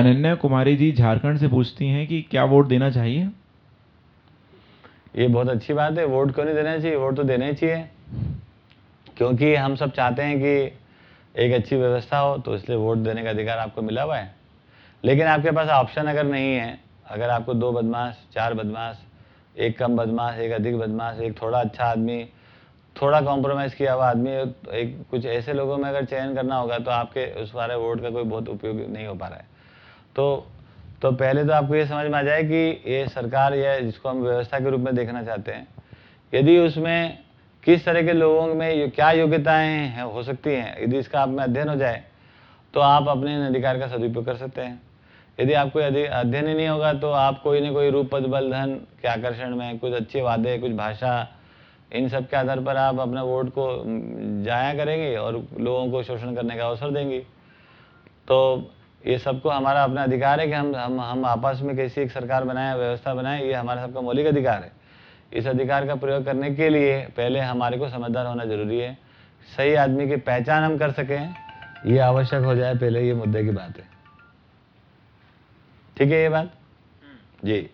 अनन्या कुमारी जी झारखंड से पूछती हैं कि क्या वोट देना चाहिए? ये बहुत अच्छी बात है, वोट क्यों नहीं देना चाहिए? वोट तो देना ही चाहिए। क्योंकि हम सब चाहते हैं कि एक अच्छी व्यवस्था हो तो इसलिए वोट देने का अधिकार आपको मिला हुआ है। लेकिन आपके पास ऑप्शन अगर नहीं है, अगर आपको दो बदमाश, चार बदमाश, एक कम बदमाश, एक अधिक बदमाश, एक थोड़ा अच्छा आदमी, थोड़ा कॉम्प्रोमाइज़ किया हुआ आदमी, एक, कुछ ऐसे लोगों में अगर चयन करना होगा तो आपके उस सारे वोट का कोई बहुत उपयोग नहीं हो पा रहा है। तो तो पहले तो आपको ये समझ में आ जाए कि ये सरकार या जिसको हम व्यवस्था के रूप में देखना चाहते हैं, यदि उसमें किस तरह के लोगों में क्या योग्यताएँ हो सकती हैं, यदि इसका आप में अध्ययन हो जाए तो आप अपने अधिकार का सदुपयोग कर सकते हैं। यदि आपको यदि अध्ययन ही नहीं होगा तो आप कोई ना कोई रूप, पद, बल, धन के आकर्षण में, कुछ अच्छे वादे, कुछ भाषा, इन सब के आधार पर आप अपने वोट को जाया करेंगे और लोगों को शोषण करने का अवसर देंगे। तो ये सबको हमारा अपना अधिकार है कि हम हम हम आपस में कैसी एक सरकार बनाए व्यवस्था बनाए ये हमारा सबका मौलिक अधिकार है। इस अधिकार का प्रयोग करने के लिए पहले हमारे को समझदार होना ज़रूरी है। सही आदमी की पहचान हम कर सकें ये आवश्यक हो जाए पहले ये मुद्दे की बात है। ठीक है ये बात? जी।